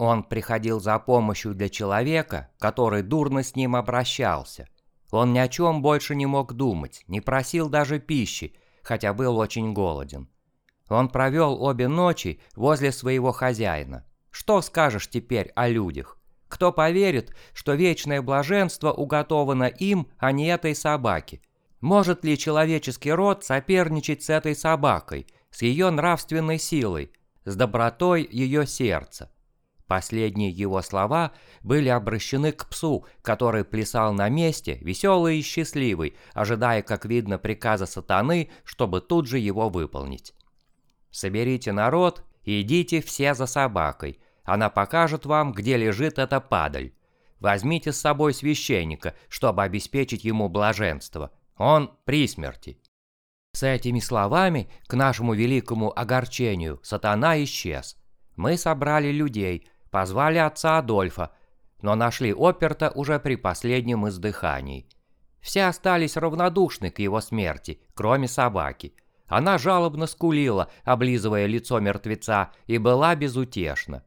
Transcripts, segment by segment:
Он приходил за помощью для человека, который дурно с ним обращался. Он ни о чем больше не мог думать, не просил даже пищи, хотя был очень голоден. Он провел обе ночи возле своего хозяина. Что скажешь теперь о людях? Кто поверит, что вечное блаженство уготовано им, а не этой собаке? Может ли человеческий род соперничать с этой собакой, с ее нравственной силой, с добротой ее сердца? Последние его слова были обращены к псу, который плясал на месте, веселый и счастливый, ожидая, как видно, приказа сатаны, чтобы тут же его выполнить. «Соберите народ и идите все за собакой. Она покажет вам, где лежит эта падаль. Возьмите с собой священника, чтобы обеспечить ему блаженство. Он при смерти». С этими словами, к нашему великому огорчению, сатана исчез. Мы собрали людей – Позвали отца Адольфа, но нашли Оперта уже при последнем издыхании. Все остались равнодушны к его смерти, кроме собаки. Она жалобно скулила, облизывая лицо мертвеца, и была безутешна.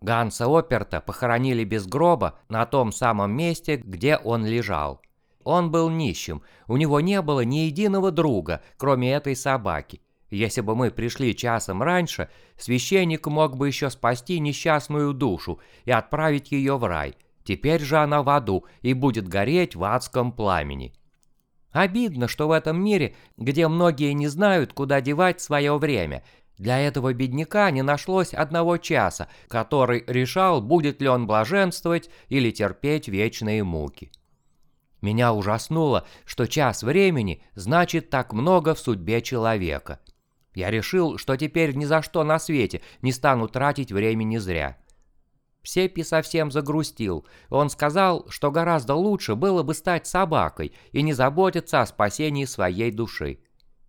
Ганса Оперта похоронили без гроба на том самом месте, где он лежал. Он был нищим, у него не было ни единого друга, кроме этой собаки. Если бы мы пришли часом раньше, священник мог бы еще спасти несчастную душу и отправить ее в рай. Теперь же она в аду и будет гореть в адском пламени. Обидно, что в этом мире, где многие не знают, куда девать свое время, для этого бедняка не нашлось одного часа, который решал, будет ли он блаженствовать или терпеть вечные муки. Меня ужаснуло, что час времени значит так много в судьбе человека. Я решил, что теперь ни за что на свете не стану тратить времени зря. Сеппи совсем загрустил. Он сказал, что гораздо лучше было бы стать собакой и не заботиться о спасении своей души.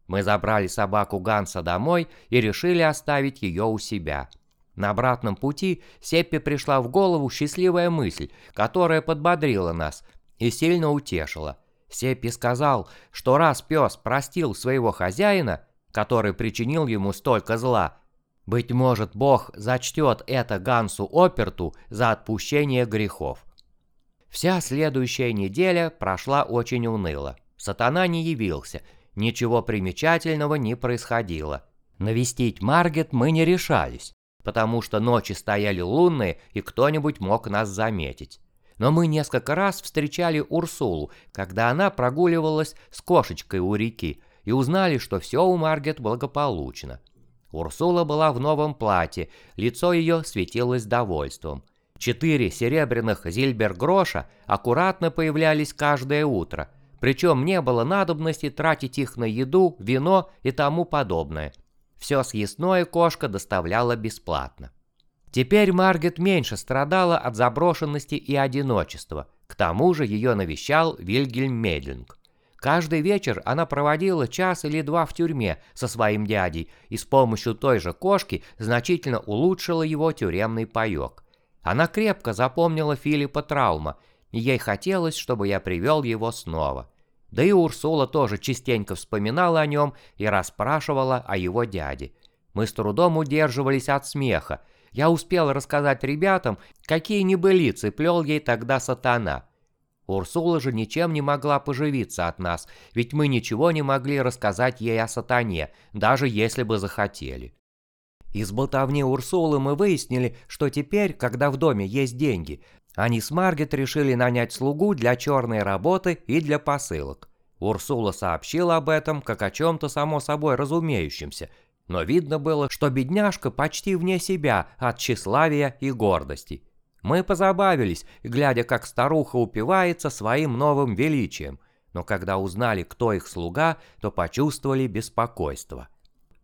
Мы забрали собаку Ганса домой и решили оставить ее у себя. На обратном пути Сеппи пришла в голову счастливая мысль, которая подбодрила нас и сильно утешила. Сеппи сказал, что раз пес простил своего хозяина, который причинил ему столько зла. Быть может, Бог зачтет это Гансу Оперту за отпущение грехов. Вся следующая неделя прошла очень уныло. Сатана не явился, ничего примечательного не происходило. Навестить Маргет мы не решались, потому что ночи стояли лунные и кто-нибудь мог нас заметить. Но мы несколько раз встречали Урсулу, когда она прогуливалась с кошечкой у реки, и узнали, что все у Маргет благополучно. Урсула была в новом платье, лицо ее светилось довольством. Четыре серебряных зильбергроша аккуратно появлялись каждое утро, причем не было надобности тратить их на еду, вино и тому подобное. Все съестное кошка доставляла бесплатно. Теперь Маргет меньше страдала от заброшенности и одиночества, к тому же ее навещал Вильгельм Медлинг. Каждый вечер она проводила час или два в тюрьме со своим дядей и с помощью той же кошки значительно улучшила его тюремный паёк. Она крепко запомнила Филиппа Траума, и ей хотелось, чтобы я привел его снова. Да и Урсула тоже частенько вспоминала о нем и расспрашивала о его дяде. Мы с трудом удерживались от смеха. Я успел рассказать ребятам, какие небылицы плел ей тогда сатана – Урсула же ничем не могла поживиться от нас, ведь мы ничего не могли рассказать ей о сатане, даже если бы захотели. Из болтовни Урсулы мы выяснили, что теперь, когда в доме есть деньги, они с Маргет решили нанять слугу для черной работы и для посылок. Урсула сообщила об этом, как о чем-то само собой разумеющемся, но видно было, что бедняжка почти вне себя от тщеславия и гордости. Мы позабавились, глядя, как старуха упивается своим новым величием, но когда узнали, кто их слуга, то почувствовали беспокойство.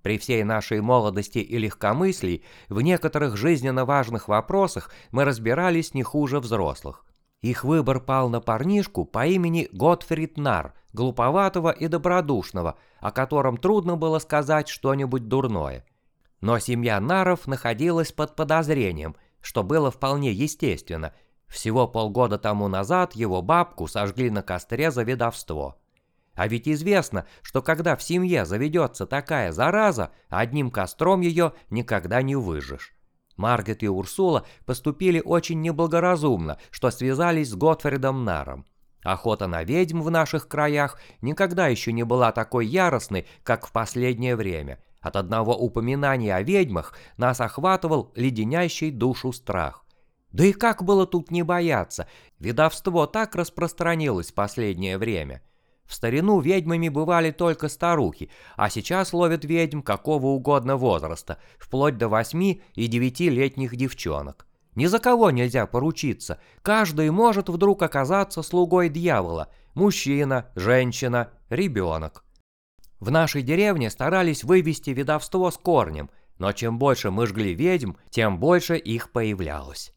При всей нашей молодости и легкомыслии в некоторых жизненно важных вопросах мы разбирались не хуже взрослых. Их выбор пал на парнишку по имени Готфрид Нар, глуповатого и добродушного, о котором трудно было сказать что-нибудь дурное. Но семья Наров находилась под подозрением, что было вполне естественно. Всего полгода тому назад его бабку сожгли на костре за ведовство. А ведь известно, что когда в семье заведется такая зараза, одним костром ее никогда не выжжешь. Маргет и Урсула поступили очень неблагоразумно, что связались с Готфридом Наром. Охота на ведьм в наших краях никогда еще не была такой яростной, как в последнее время. От одного упоминания о ведьмах нас охватывал леденящий душу страх. Да и как было тут не бояться? Ведовство так распространилось в последнее время. В старину ведьмами бывали только старухи, а сейчас ловят ведьм какого угодно возраста, вплоть до восьми и девятилетних девчонок. Ни за кого нельзя поручиться. Каждый может вдруг оказаться слугой дьявола. Мужчина, женщина, ребенок. В нашей деревне старались вывести ведовство с корнем, но чем больше мы жгли ведьм, тем больше их появлялось.